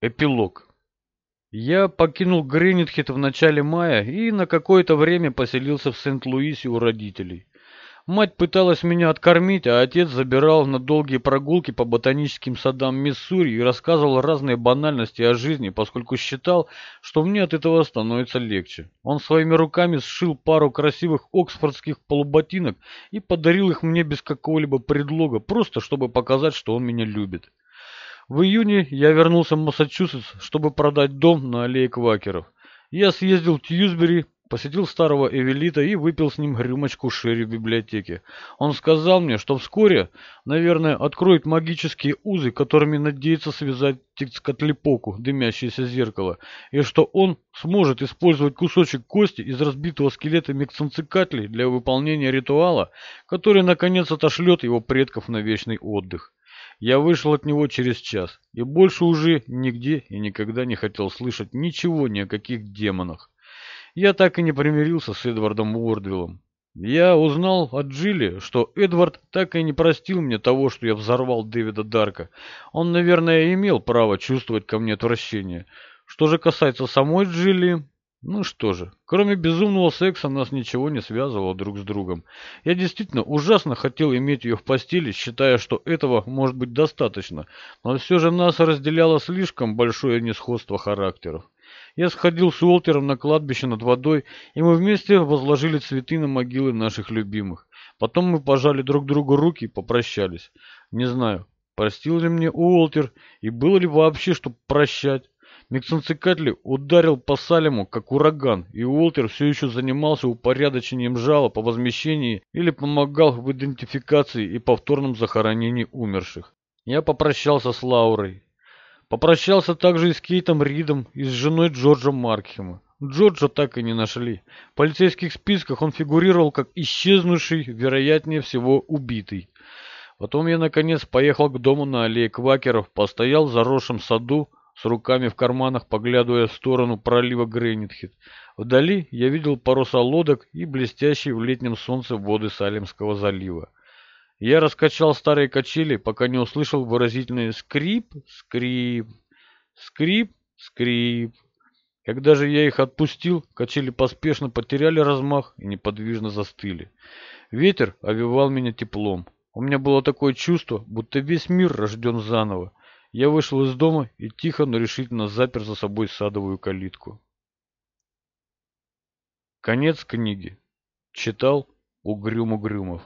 Эпилог. Я покинул Гринитхит в начале мая и на какое-то время поселился в Сент-Луисе у родителей. Мать пыталась меня откормить, а отец забирал на долгие прогулки по ботаническим садам Миссури и рассказывал разные банальности о жизни, поскольку считал, что мне от этого становится легче. Он своими руками сшил пару красивых оксфордских полуботинок и подарил их мне без какого-либо предлога, просто чтобы показать, что он меня любит. В июне я вернулся в Массачусетс, чтобы продать дом на аллее Квакеров. Я съездил в Тьюсбери, посетил старого Эвелита и выпил с ним рюмочку шерри в библиотеке. Он сказал мне, что вскоре, наверное, откроет магические узы, которыми надеется связать Тицкатлипоку, дымящееся зеркало, и что он сможет использовать кусочек кости из разбитого скелета Миксанцикатли для выполнения ритуала, который наконец отошлет его предков на вечный отдых. Я вышел от него через час и больше уже нигде и никогда не хотел слышать ничего ни о каких демонах. Я так и не примирился с Эдвардом Уордвиллом. Я узнал от Джилли, что Эдвард так и не простил мне того, что я взорвал Дэвида Дарка. Он, наверное, имел право чувствовать ко мне отвращение. Что же касается самой Джилли, ну что же, кроме безумного секса нас ничего не связывало друг с другом. Я действительно ужасно хотел иметь ее в постели, считая, что этого может быть достаточно, но все же нас разделяло слишком большое несходство характеров. Я сходил с Уолтером на кладбище над водой, и мы вместе возложили цветы на могилы наших любимых. Потом мы пожали друг другу руки и попрощались. Не знаю, простил ли мне Уолтер, и было ли вообще что прощать. Миксенцикатли ударил по Салему, как ураган, и Уолтер все еще занимался упорядочением жалоб о возмещении или помогал в идентификации и повторном захоронении умерших. Я попрощался с Лаурой. Попрощался также и с Кейтом Ридом, и с женой Джорджа Маркхема. Джорджа так и не нашли. В полицейских списках он фигурировал как исчезнувший, вероятнее всего, убитый. Потом я, наконец, поехал к дому на аллее Квакеров, постоял в заросшем саду, с руками в карманах, поглядывая в сторону пролива Грейнитхит. Вдали я видел паруса лодок и блестящие в летнем солнце воды Салемского залива. Я раскачал старые качели, пока не услышал выразительный скрип, скрип, скрип, скрип. Когда же я их отпустил, качели поспешно потеряли размах и неподвижно застыли. Ветер овивал меня теплом. У меня было такое чувство, будто весь мир рожден заново. Я вышел из дома и тихо, но решительно запер за собой садовую калитку. Конец книги. Читал Угрюм Угрюмов.